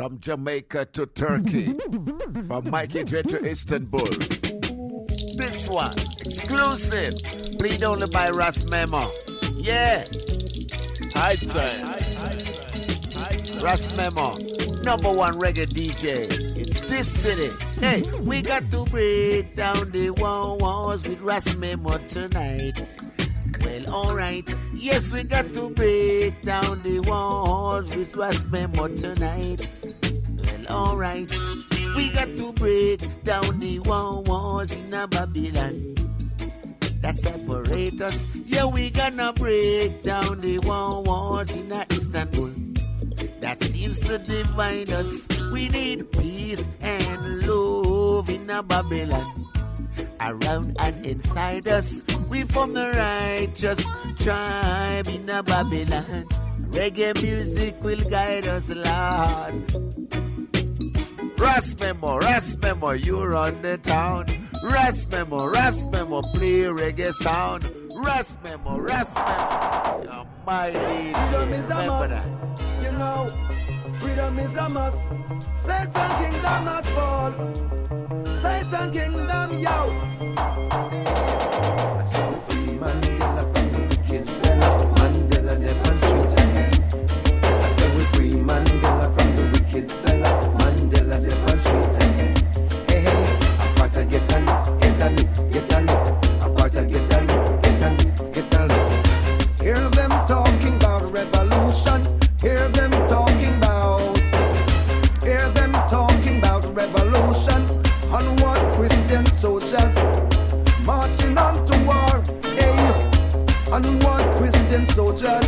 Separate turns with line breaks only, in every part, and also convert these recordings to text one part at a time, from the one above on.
From Jamaica to Turkey, from Mikey J to Istanbul. This one, exclusive, played only by Ras Memo. Yeah.
High time.
Ras Memo, number one reggae DJ in this city. Hey, we got to break down the walls with Ras Memo tonight. Well, alright. Yes, we got to break down the walls. We was more tonight. Well, alright. We got to break down the walls in a Babylon that separate us. Yeah, we gonna break down the walls in a Istanbul that seems to divide us. We need peace and love in a Babylon around and inside us. We form the righteous tribe in a Babylon. Reggae music will guide us, Lord. Rasmemo, Rasmemo, you run the town. Rasmemo, Rasmemo, play reggae sound. Rasmemo, Rasmemo, you're my DJ. Remember that.
You know freedom is a must. Satan kingdom must fall. Satan kingdom, yo. I said, free man. soldier.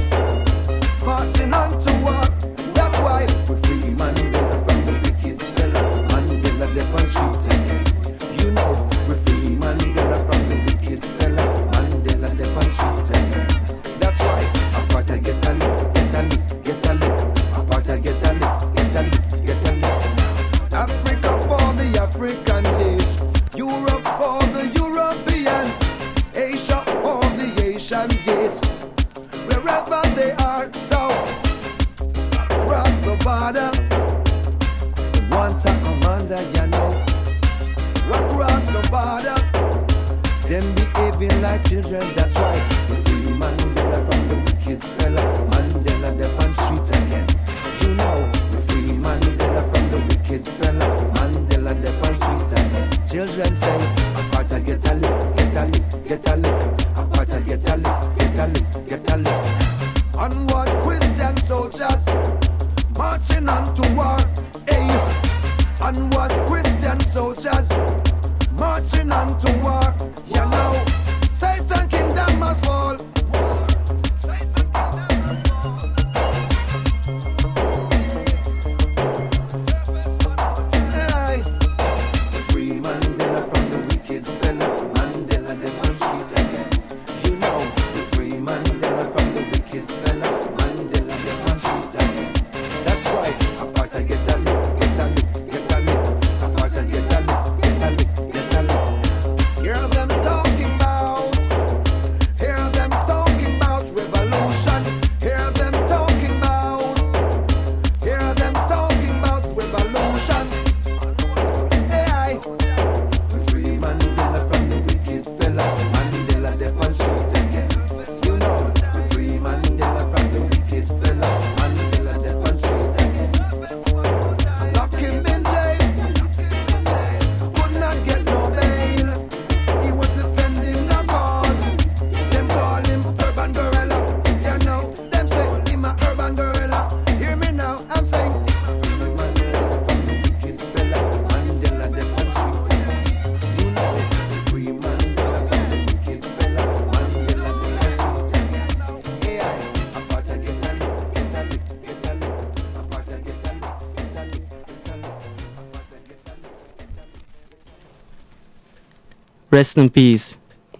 Rest in peace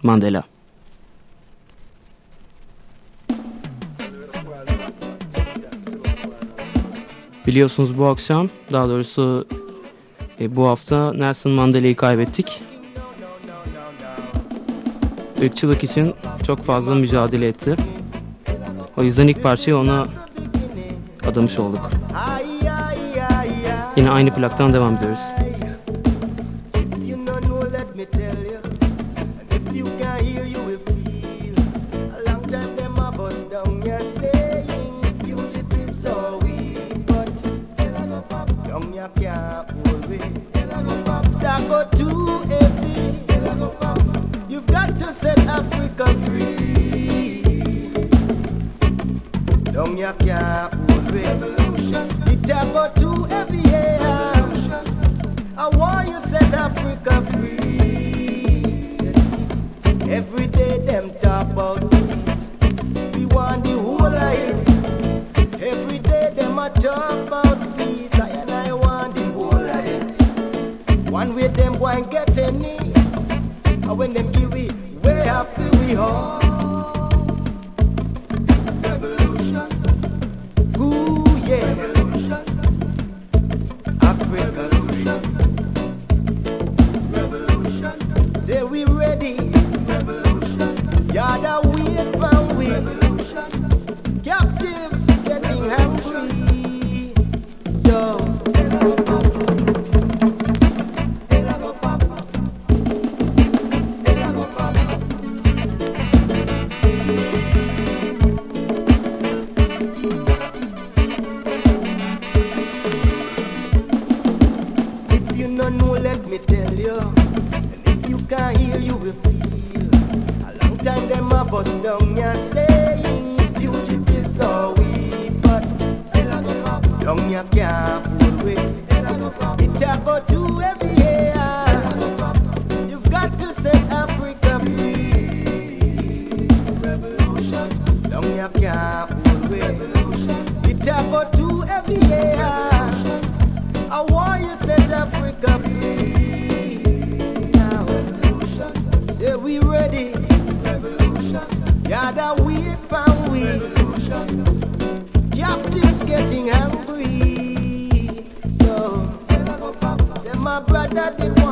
Mandela. Biliyorsunuz bu akşam daha doğrusu e, bu hafta Nelson Mandela'yı kaybettik. Irkçılık için çok fazla mücadele etti. O yüzden ilk parçayı ona adamış olduk. Yine aynı plaktan devam ediyoruz. Long ya can't revolution. It a go to every year. I want you set Africa free. Every day them talk about peace. We want the whole light. Every day them a talk about peace. I and I want the whole light. One way them go and get any. And when them give it, where have we all? that the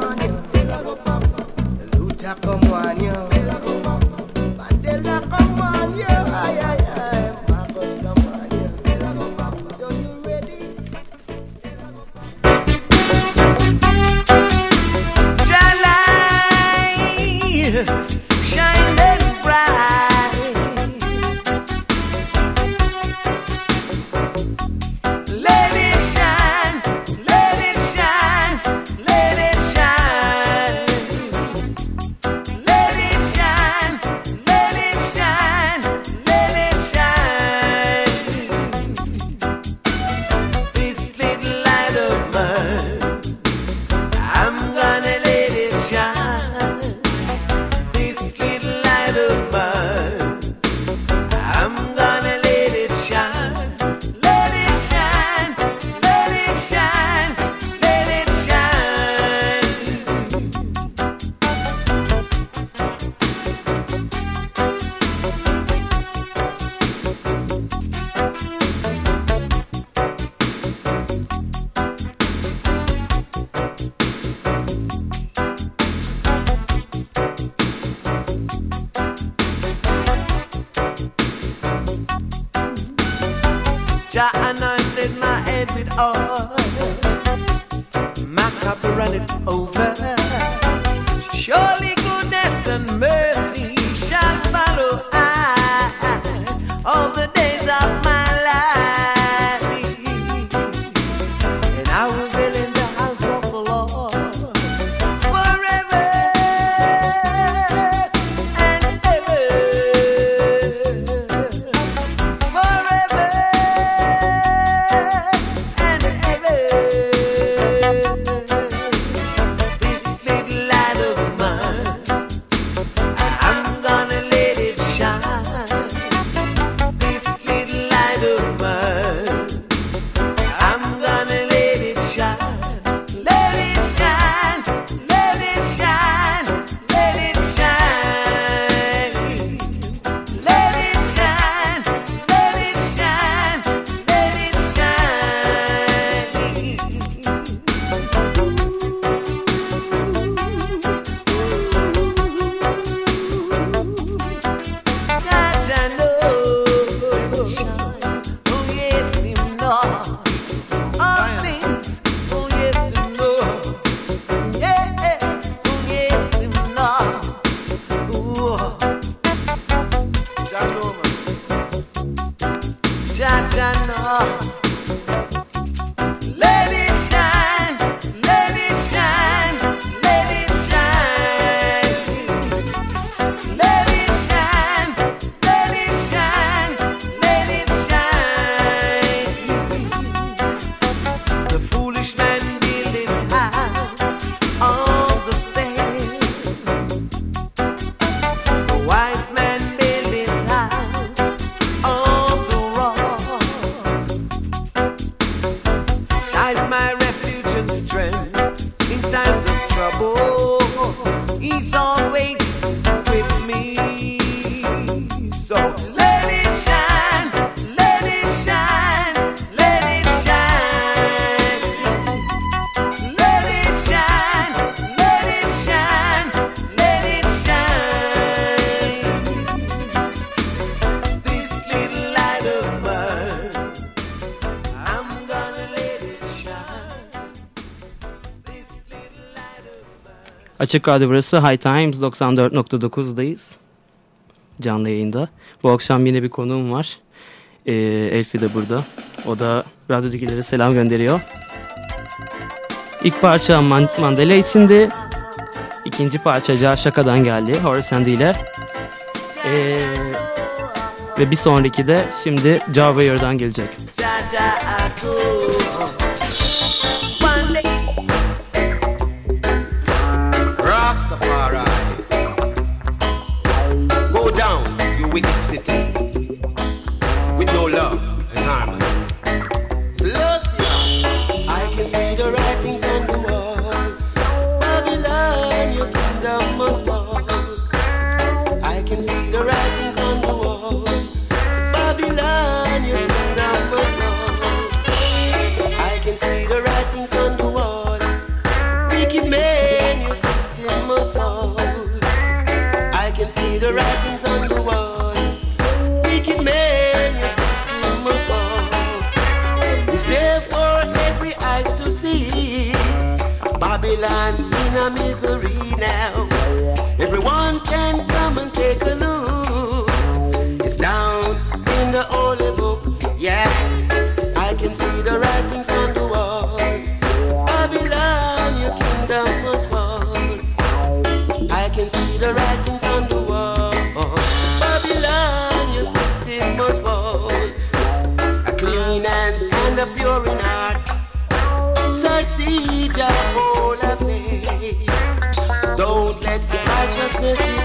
He's all
Açık Radyo burası High Times 94.9'dayız. Canlı yayında. Bu akşam yine bir konuğum var. Ee, Elfi de burada. O da radyodakilere selam gönderiyor. İlk parça Man Mandela içindi. İkinci parça Car Şaka'dan geldi. Horace and ile. Ee, ve bir sonraki de şimdi Jarvayor'dan gelecek.
Ja, ja, Wicked city with no love. Christmas.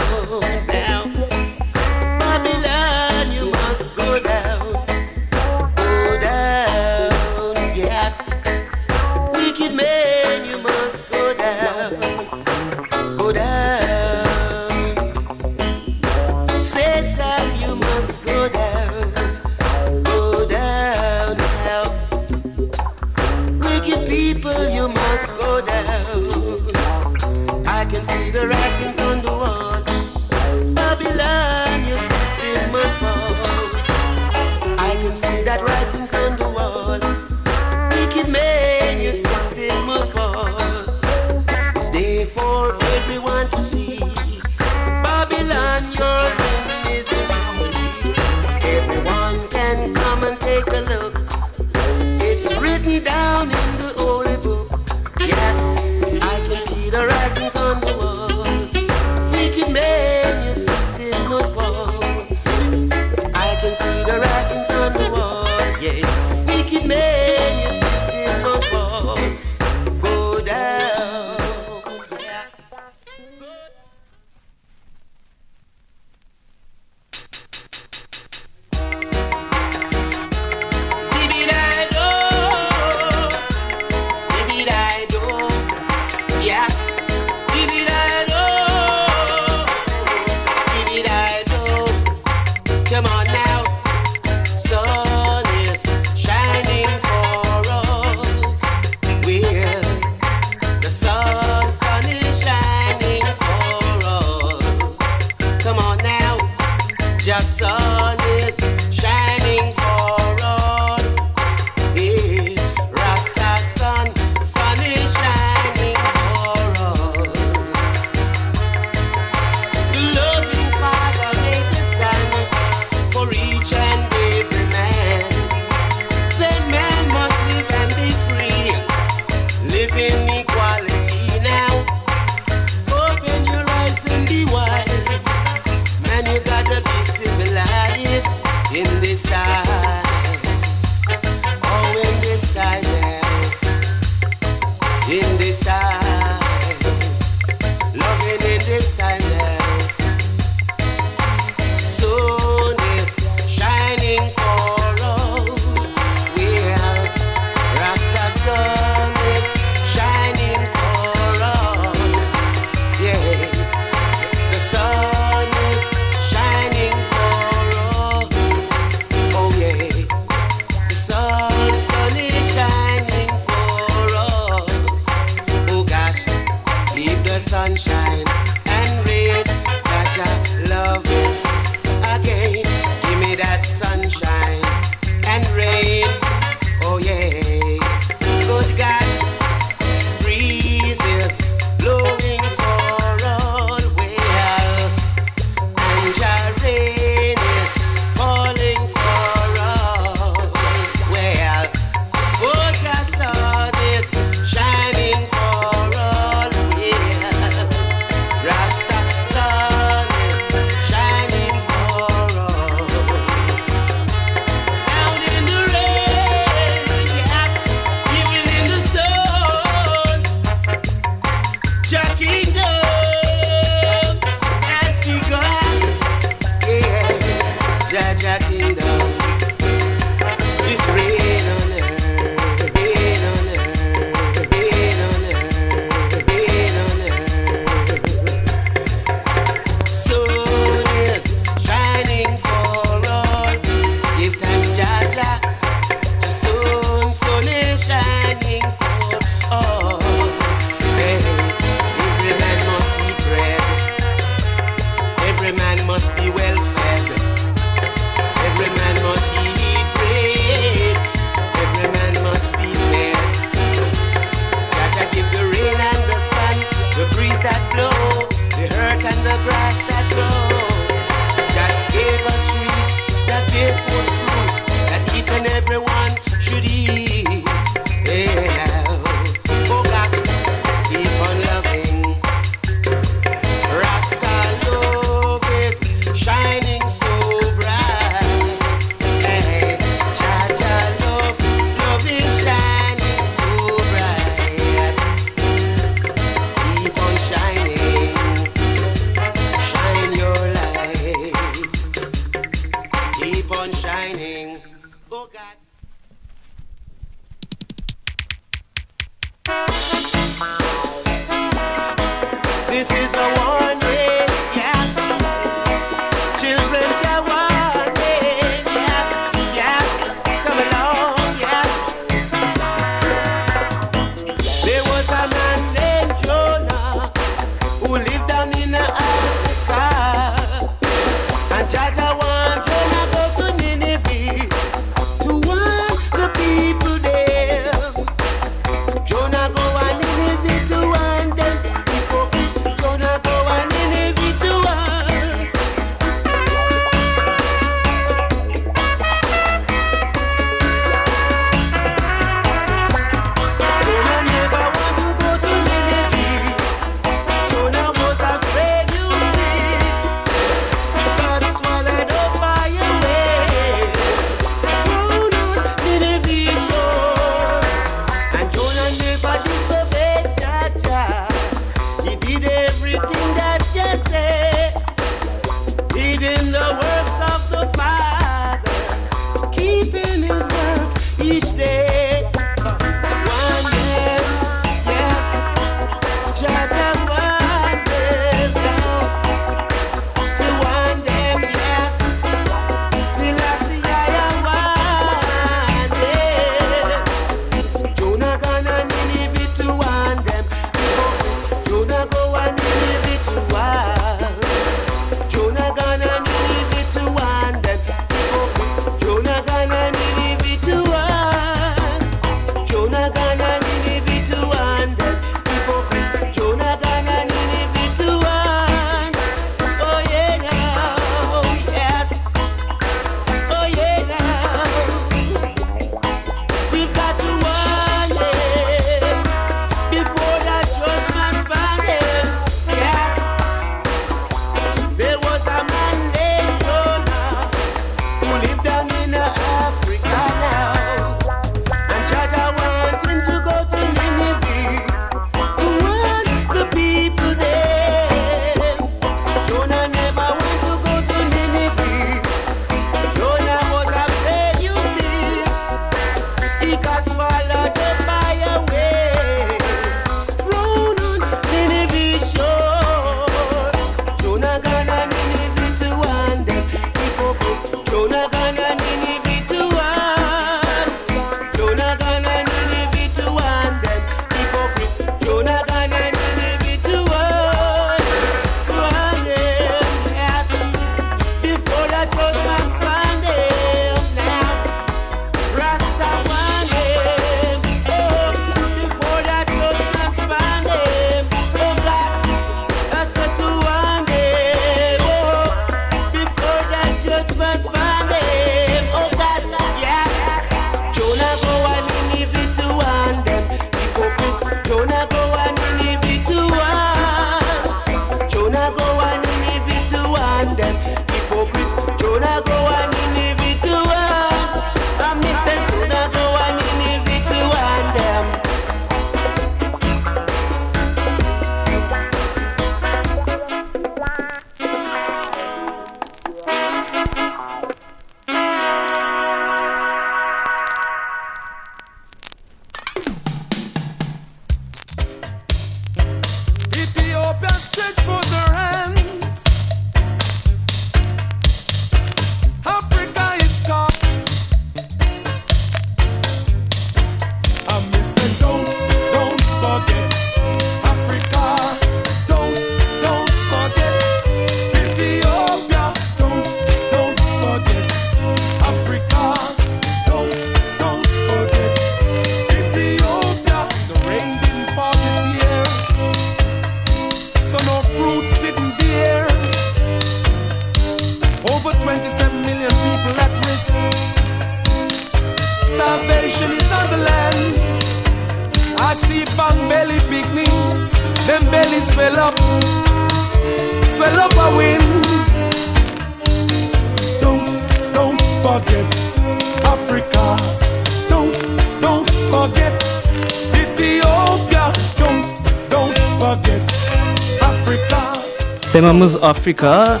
Kıtamız Afrika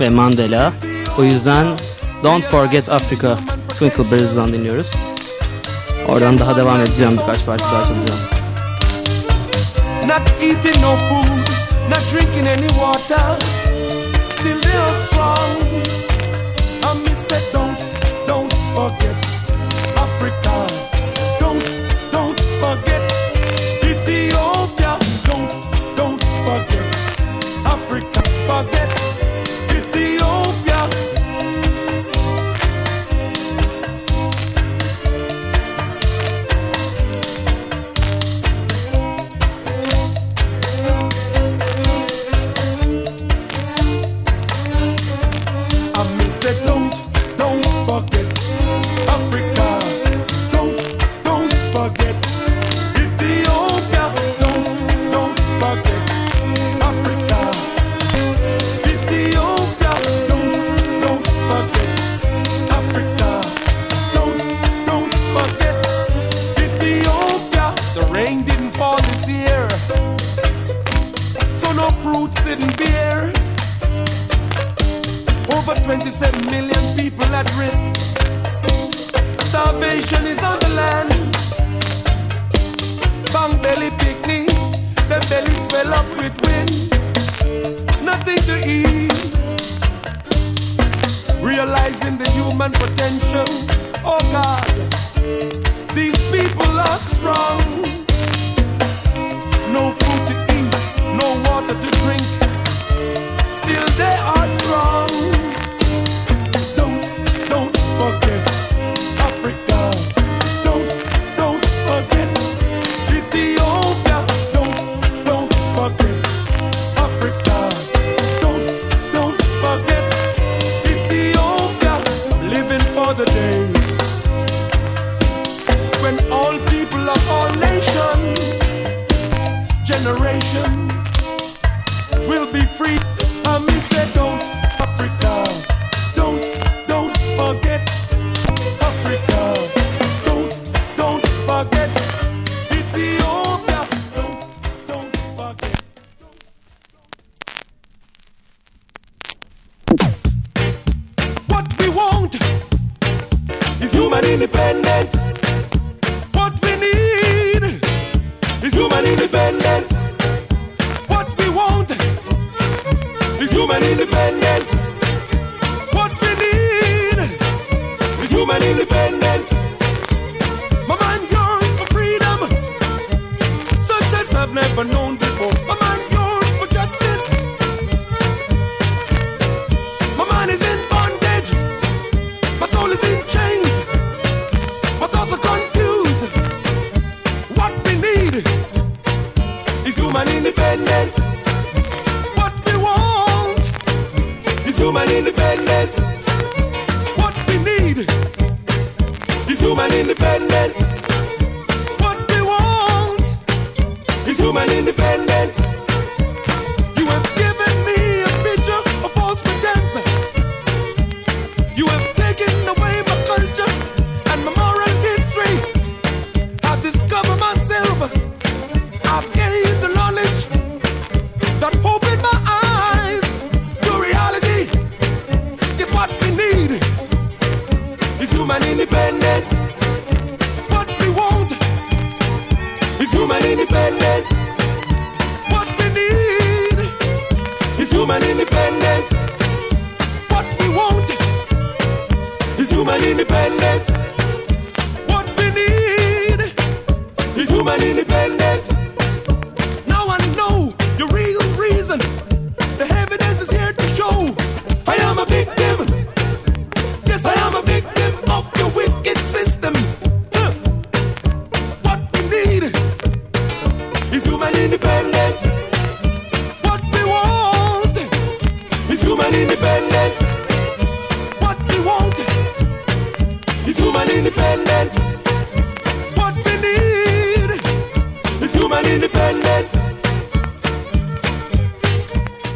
ve Mandela. O yüzden Don't Forget Africa
Twinkle Bells'dan dinliyoruz. Oradan daha devam edeceğim birkaç parça daha çalacağım.
Not eating no food, not drinking any water, still strong. I miss that don't 7 million people at risk. Starvation is on the land. Bang belly picnic, the belly swell up with wind. Nothing to eat. Realizing the human potential. Oh God, these people are strong.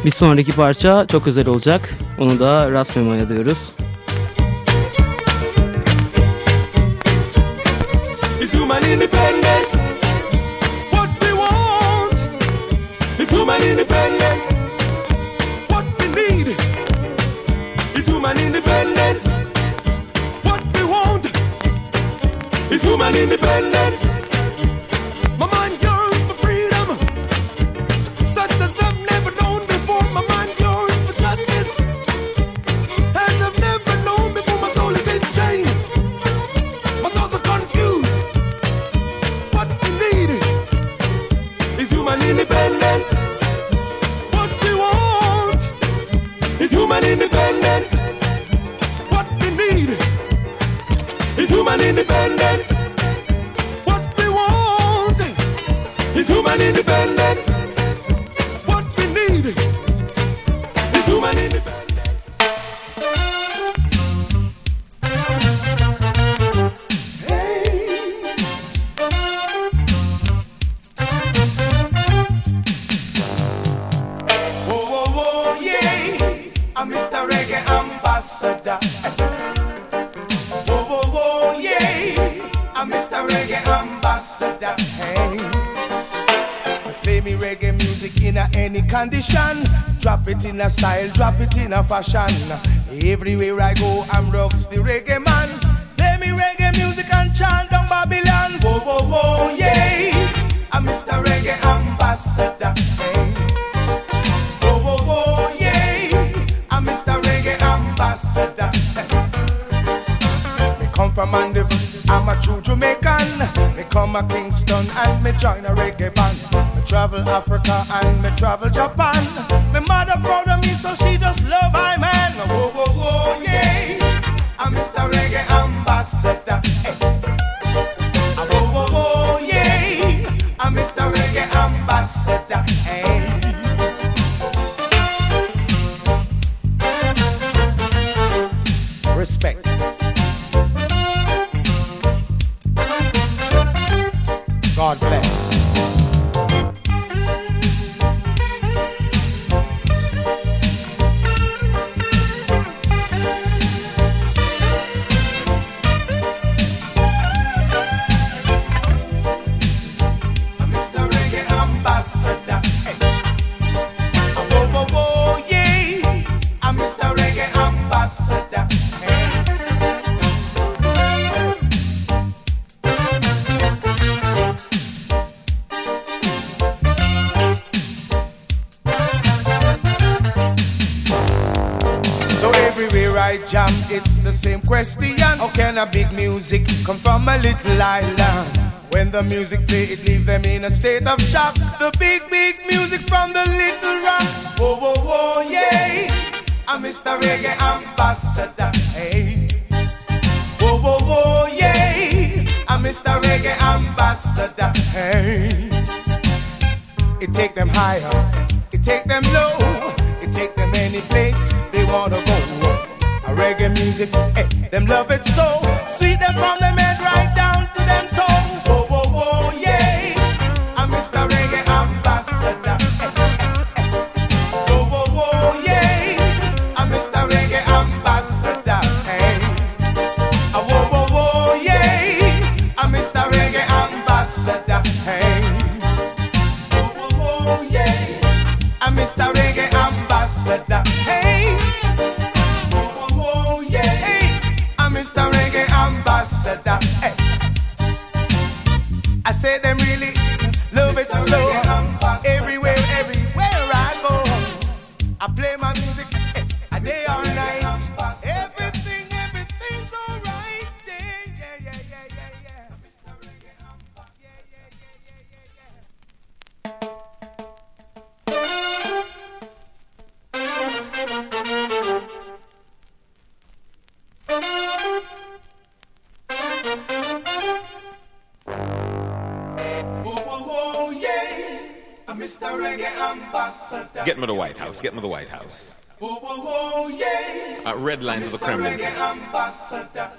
Bir sonraki parça çok özel olacak. Onu da Rasmema'ya diyoruz.
It's human independent. What we want is human independent. What we need is human independent. What we want is human independent.
Fashion. Everywhere I go, I'm rocks the reggae man. Play me reggae music and chant down Babylon. Whoa, whoa, whoa, yeah. I'm Mr. Reggae Ambassador. Hey. Whoa, whoa, yeah. I'm Mr. Reggae Ambassador. Me come from Mandeville, I'm a true Jamaican. Me come a Kingston and me join a reggae band. Travel Africa and me travel Japan. Me mother proud of me, so she just love I man. Whoa, whoa, whoa, yeah. I'm Mr. Reggae Ambassador. Music come from a little island? When the music play, it leave them in a state of shock. The big, big music from the little rock. Whoa, whoa, whoa, yeah. I'm Mr. Reggae Ambassador. Hey. Whoa, whoa, whoa, yeah. I'm Mr. Reggae Ambassador. Hey. It take them higher, reggae music, eh, them love it so sweet them from them head right down to them toe. Whoa, whoa, whoa, yeah, I'm Mr. Reggae Ambassador. Ambassador. Hey. Eh. I say them really
House. Get me to the White House.
Whoa, whoa, whoa, yeah.
Uh, red line to the Kremlin.
Reggae Ambassador.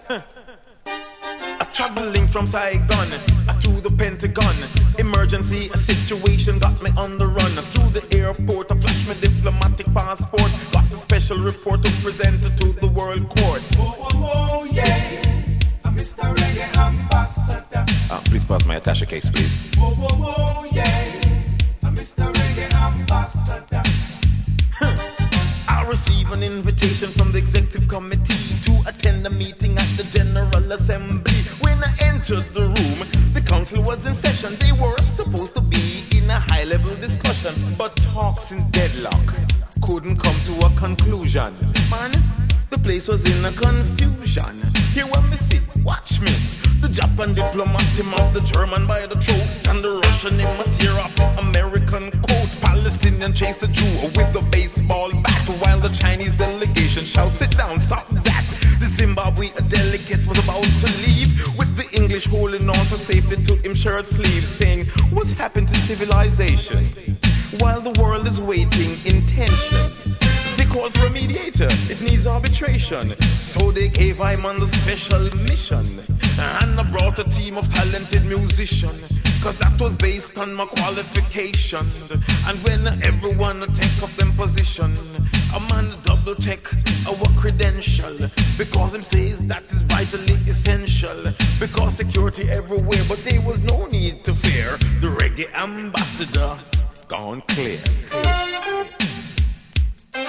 Traveling from Saigon uh, to the Pentagon. Emergency situation got me on the run. Through the airport, I flashed my diplomatic passport. Got a special report to present to the world court.
Whoa, whoa, whoa, yeah. Mr. Reggae Ambassador.
Uh, please pass my attache case, please.
Whoa, whoa, whoa, yeah.
From the executive committee to attend a meeting at the General Assembly. When I entered the room. The council was in session. They were supposed to be in a high level discussion, but talks in deadlock couldn't come to a conclusion. Man, the place was in a confusion. Here when we sit, watch me. The Japan diplomat him off the German by the throat, and the Russian him a tear off American coat. Palestinian chase the Jew with the baseball bat, while the Chinese delegation shall sit down. Stop that! The Zimbabwe delegate was about to leave with the English holding on for safety to him shirt sleeves, saying, "What's happened to civilization?" While the world is waiting in tension. Called for a mediator, it needs arbitration. So they gave him on the special mission. And I brought a team of talented musicians. Cause that was based on my qualification. And when everyone take up them position, a man double check our credential. Because him says that is vitally essential. Because security everywhere, but there was no need to fear. The reggae ambassador gone clear. Man,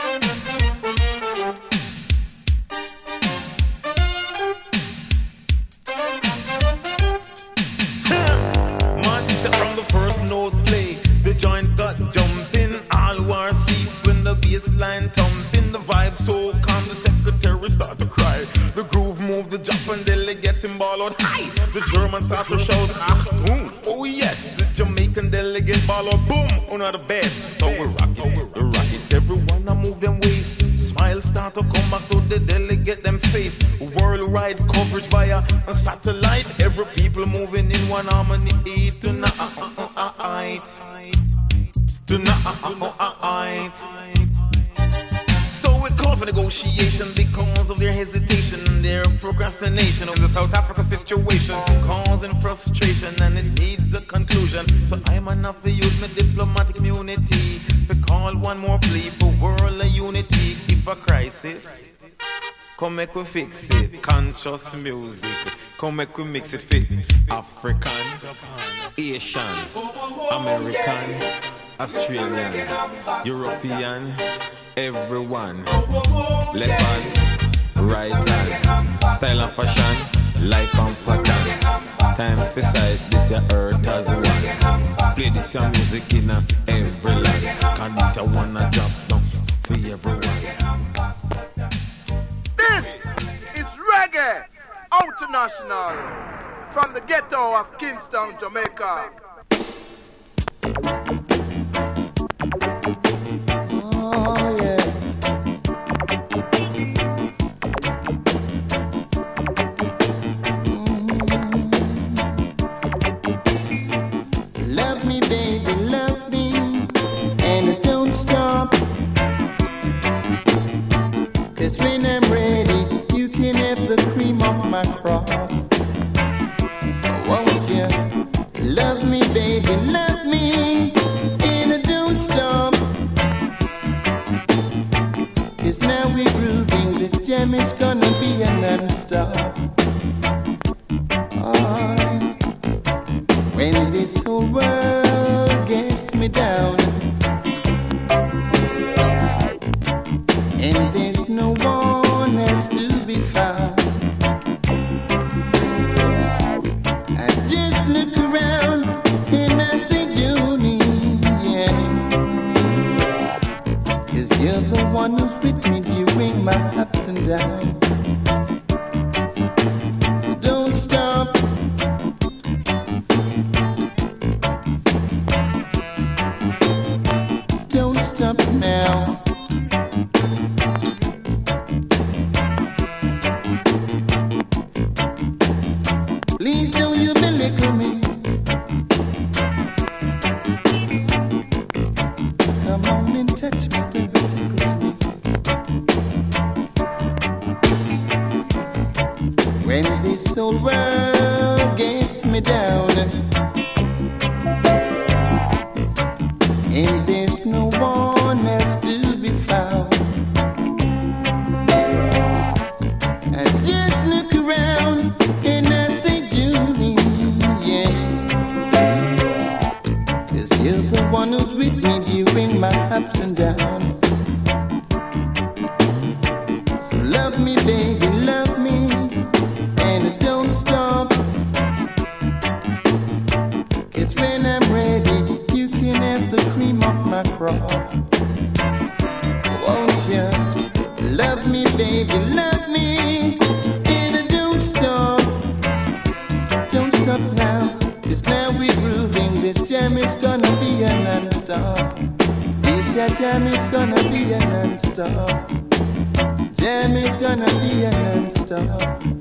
from the first note play, the joint got jumping. All war ceased when the bassline thumping. The vibe so calm, the secretary start to cry. The groove moved, the Japan delegate him ball out. Hi! The German start to shout, Achtung! Oh yes, the Jamaican delegate ball. Boom! On the best. So we rock it, we rock it. Everyone I move them waist. Smile start to come back to the delegate them face. Worldwide coverage via a satellite. Every people moving in one harmony. Tonight, tonight. Negotiation because of their hesitation and their procrastination of the South Africa situation, causing frustration and it needs a conclusion. So I'm enough to use my diplomatic immunity to call one more plea for world unity. If a crisis. Come make we fix it. Conscious music. Come make we mix it fit. African, Asian, American, Australian, European, everyone. Left hand, right hand. Style and fashion, life and pattern. Time for sight, this your earth as one. Play this your music in a every land. Cause this your one a drop down for everyone.
This is reggae international from the ghetto of Kingston, Jamaica.
Cause when I'm ready, you can have the cream of my crop. Won't you? Love me, baby, love me, and don't now we're grooving, this jam is gonna be a non-stop. Is gonna be a non-stop. Even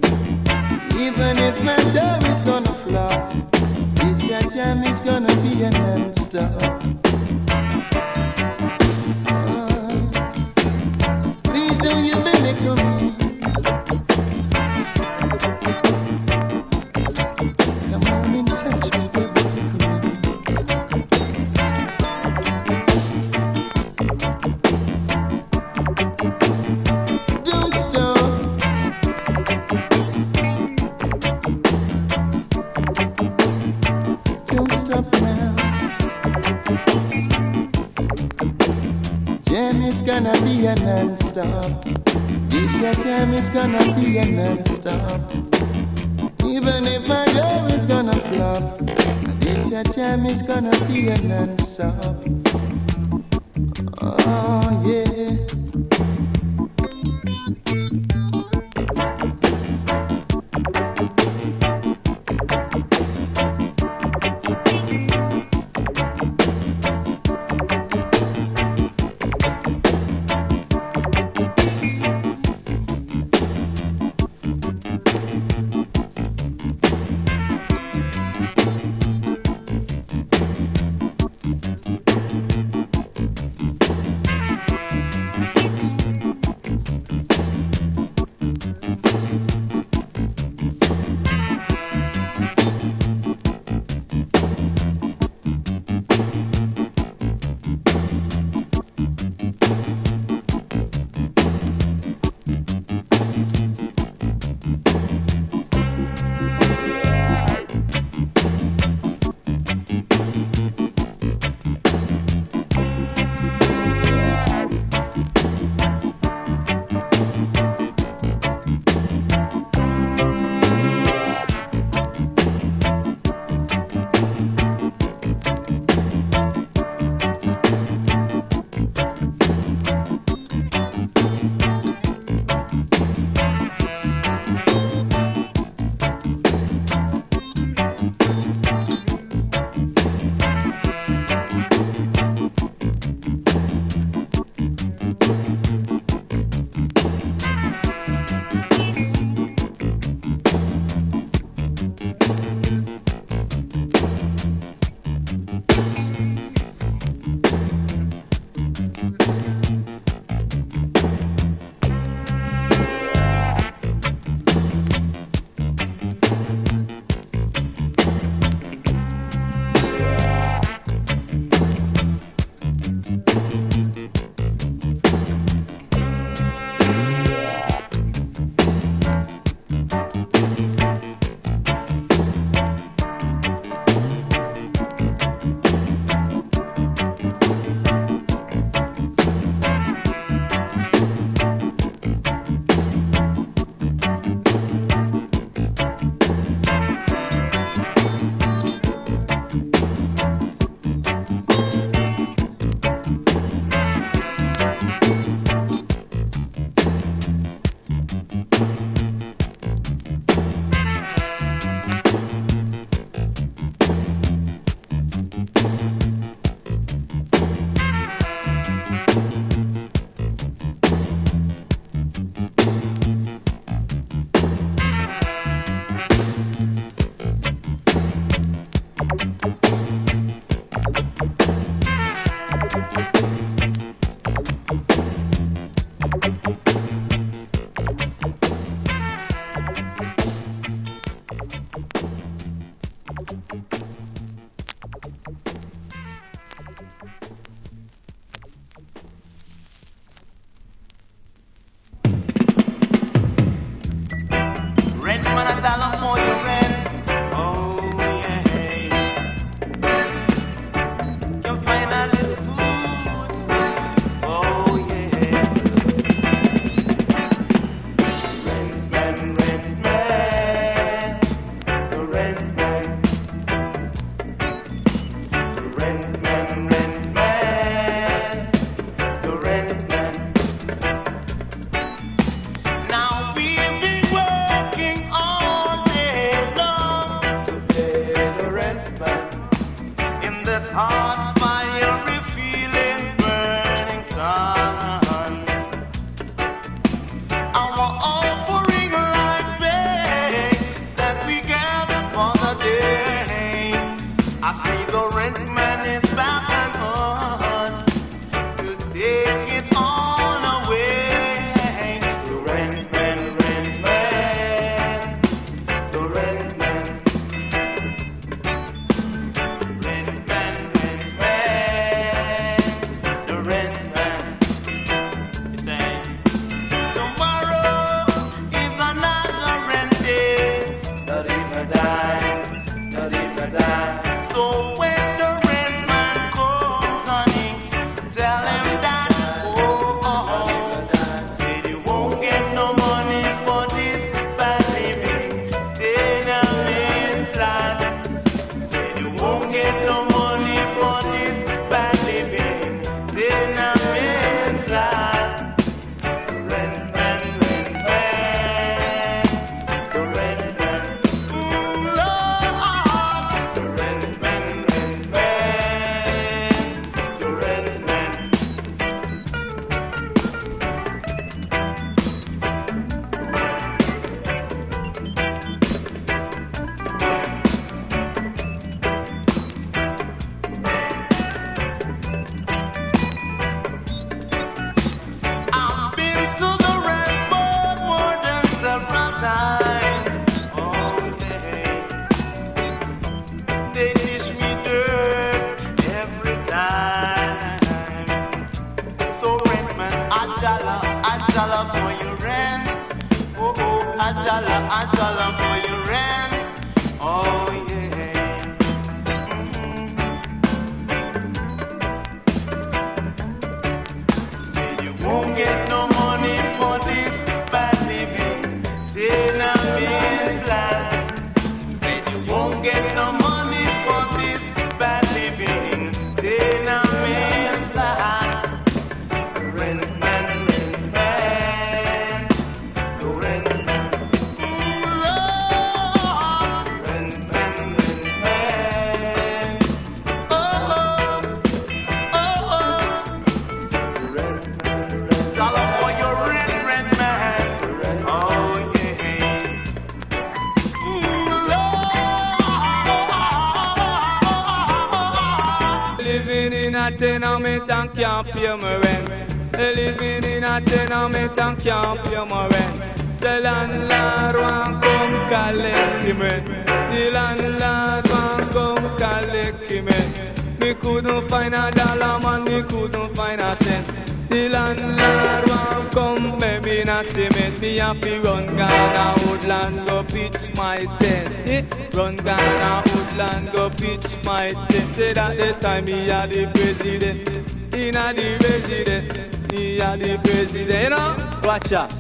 tenement
and can't pay my rent. Living in a tenement and can't pay my rent. The landlord want come collect him rent. The landlord want come collect him rent. Me couldn't find a dollar, man, me couldn't find a cent. The landlord want come pay me in a cement. Me have to run Ghana woodland go pitch my tent. Eh, Run Ghana woodland go pitch my tent. Say that the time me a the president. Inna the president, me a the president. You know, watch out.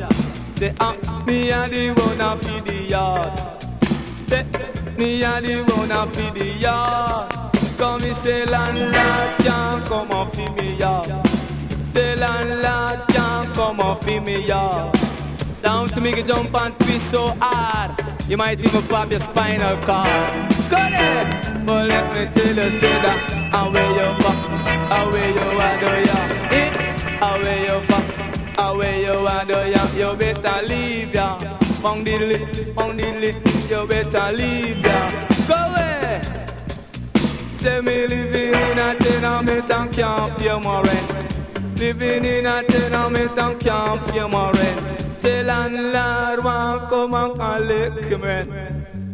Say ah, me a the one a feed the yard. Say me a the one a feed the yard. Come me say landlord can't come off feed me yard. Say landlord can't come off feed me yard. Sound to make you jump and twist so hard. You might even pop your spinal cord. Go there. But let me tell you, say that away you fuck, away you are do ya. Eh? Away you fuck, away you are do ya. You better leave ya. Bong diddly, bong diddly. You better leave ya. Go away. Say me living in a tenement and can't pay my rent. Living in a tenement and can't pay my rent. Him rent.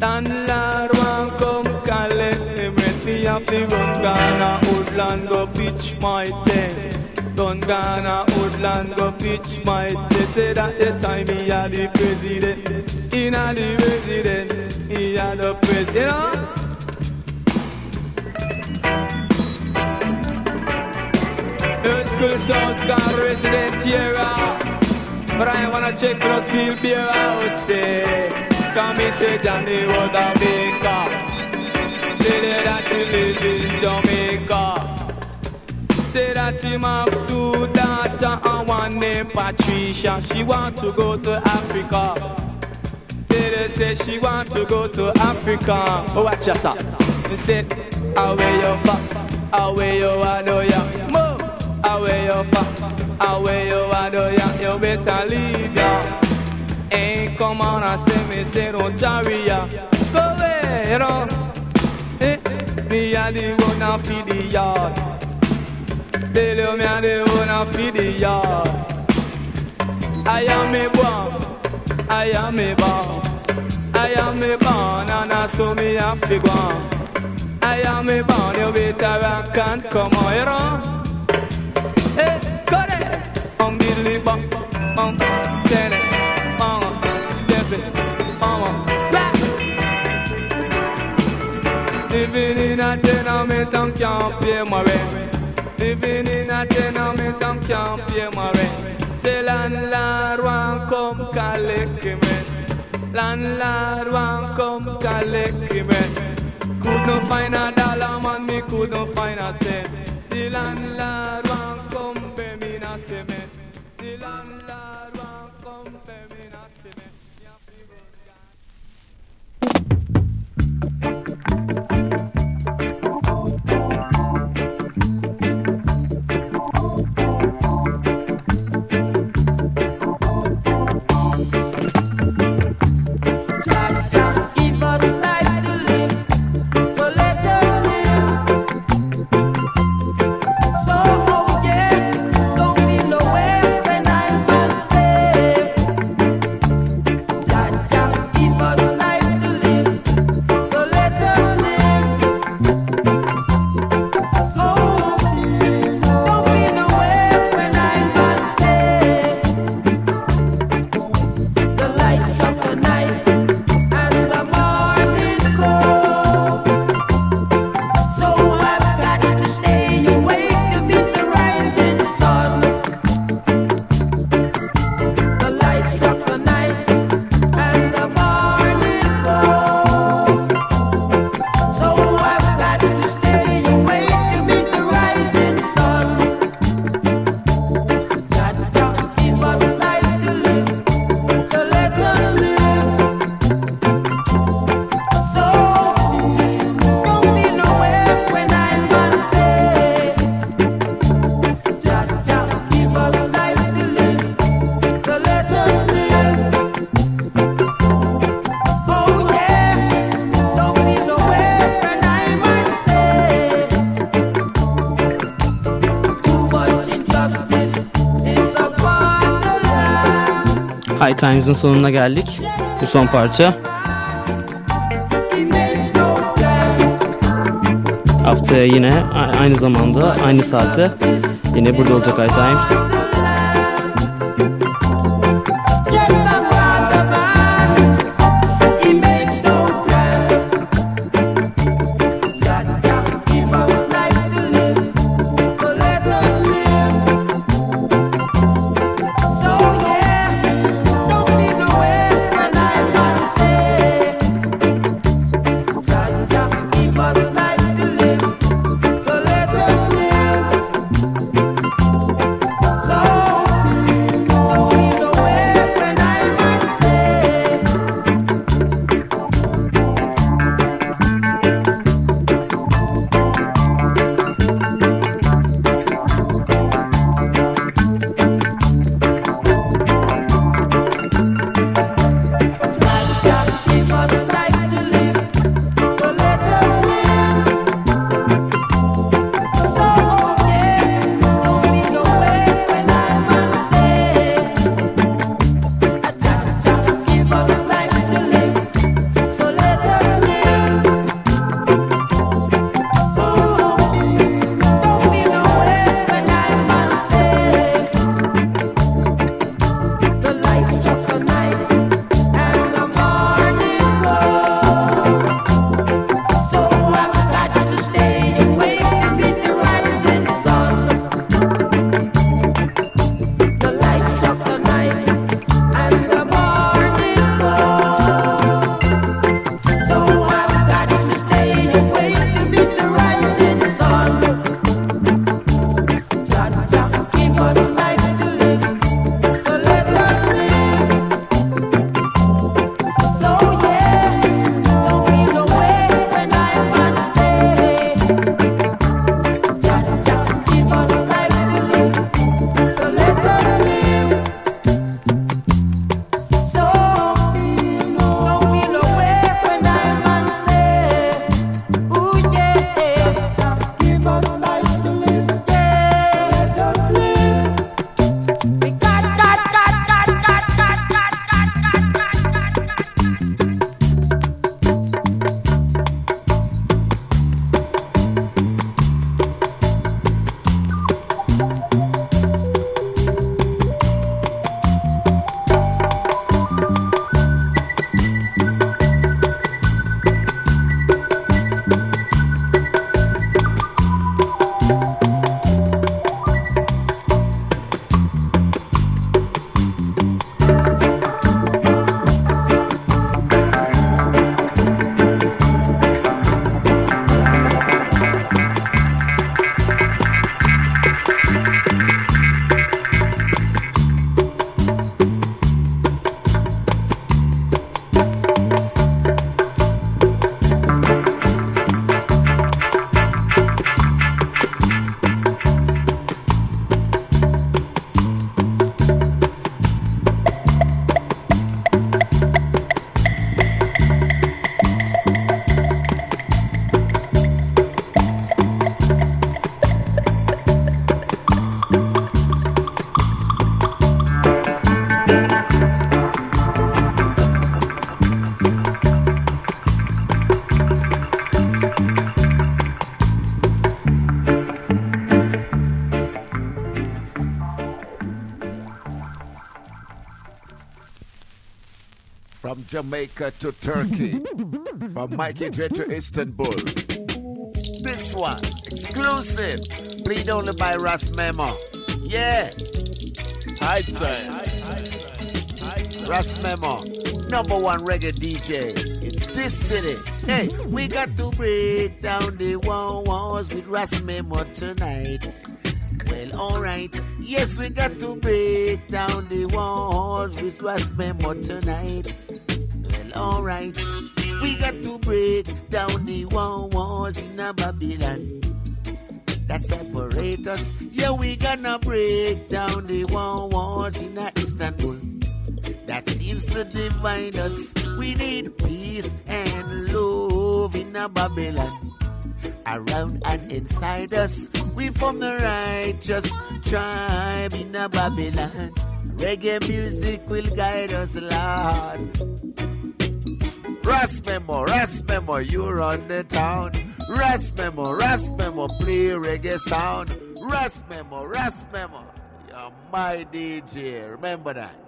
Landlord want come collect him rent. Me have to run Ghana woodland go pitch my tent. Run Ghana woodland go pitch my tent. Say that the time he a the president. He a the president. He a the president. School sounds called Resident Era. But I wanna check for the seal beer out, say. Come me say Johnny was a baker. Say that he live in Jamaica. Say that him have two daughter and one named Patricia. She want to go to Africa. They say she want to go to Africa. Oh, watch yourself. Me say, away your fuck, away your adoya. Move, away your fuck, away your adoya. You better leave ya. Ain't come on, I say me say don't tarry ya. Go away, you know. Eh, me a the one a feed the yard. Tell you me a the one a feed the yard. I am a born, I am a born. I am a born and I saw me go on. I am a born, you better rock and come on, you know. Living in a tenement and can't pay my rent. Living in a tenement and can't pay my rent. Say landlord want come collect rent. Landlord want come collect him rent. Couldn't find a dollar man, me couldn't find a cent. The landlord want come pay me na cement. The
High Times'ın sonuna geldik. Bu son parça. Haftaya yine aynı zamanda aynı saatte yine burada olacak High Times.
Jamaica to Turkey, from Mikey J to Istanbul. This one, exclusive, played only by Ras Memo. Yeah.
High time.
Ras Memo, number one reggae DJ in this city. Hey, we got to break down the walls with Ras Memo tonight. Well, alright. Yes, we got to break down the walls with Ras Memo alright. We got to break down the walls in a Babylon that separate us. Yeah, we gonna break down the walls in a Istanbul that seems to divide us. We need peace and love in a Babylon. Around and inside us, we form the righteous tribe in a Babylon Reggae music will guide us, Lord. Ras Memo, Ras Memo, you run the town. Ras Memo, Ras Memo, play reggae sound. Ras Memo, Ras Memo, you're my DJ. Remember that.